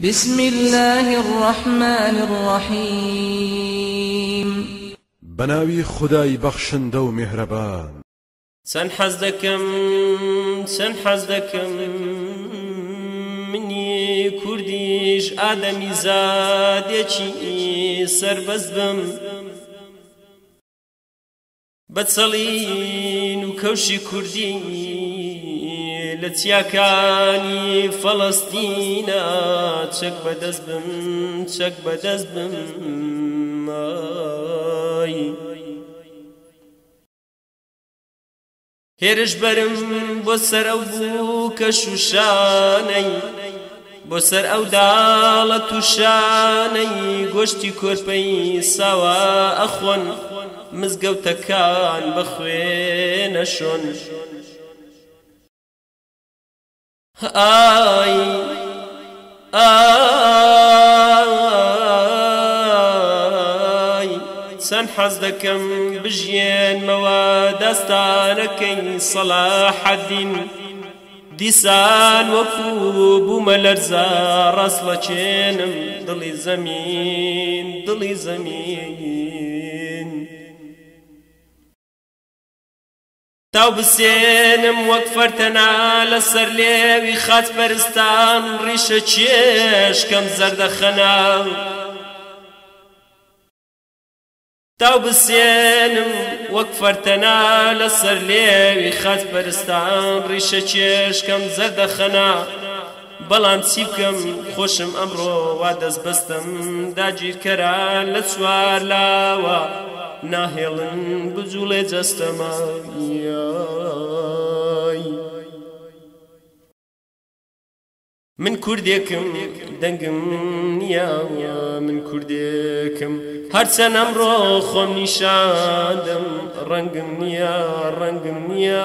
بسم الله الرحمن الرحيم بناوي خداي بخشن دو مهربان سن حزدكم سن حزدكم مني كرديش آدمي زاد يشي سربز بم بتصلين وكوشي كرديش لە چیاکانی فەڵستینە چەک بەدەست بم چەک بەدەست بم هێرش بەرم بۆ سەر ئەو بوو کە شوشانەی بۆ سەر ئەو داڵە تووشانەی گۆشتی کۆرپەی ساوا ئەخۆن مزگەوتەکان بە خوێنە شۆن شۆن آي آي سن حەز دەکەم بژێنمەوە دەستانەکەی سەلاحەدین دیسان وەکوو بوومە لەرزە رسل لە چێنم دڵی زەمین دڵی تاو بسێنم وەک فەرتەنا لەسەر لێوی خات پەرستان ڕیشە چێشکەم زەردەخەنا تاو بسێنم وەک فەرتەنا لەسەر لێوی خات پەرستان ڕیشە چێشکەم زەردەخەنا بەڵام چی بکەم خۆشم ئەمڕۆ وا دەست بەستم داگیرکەرا لە چوار لاوە ناهێڵن بجوڵێ جەستەمە من کوردێکم دەنگم نییە من کوردێکم هەرچە ئەمڕۆ خۆم نیشادم ڕەنگم نییە ڕەنگم نییە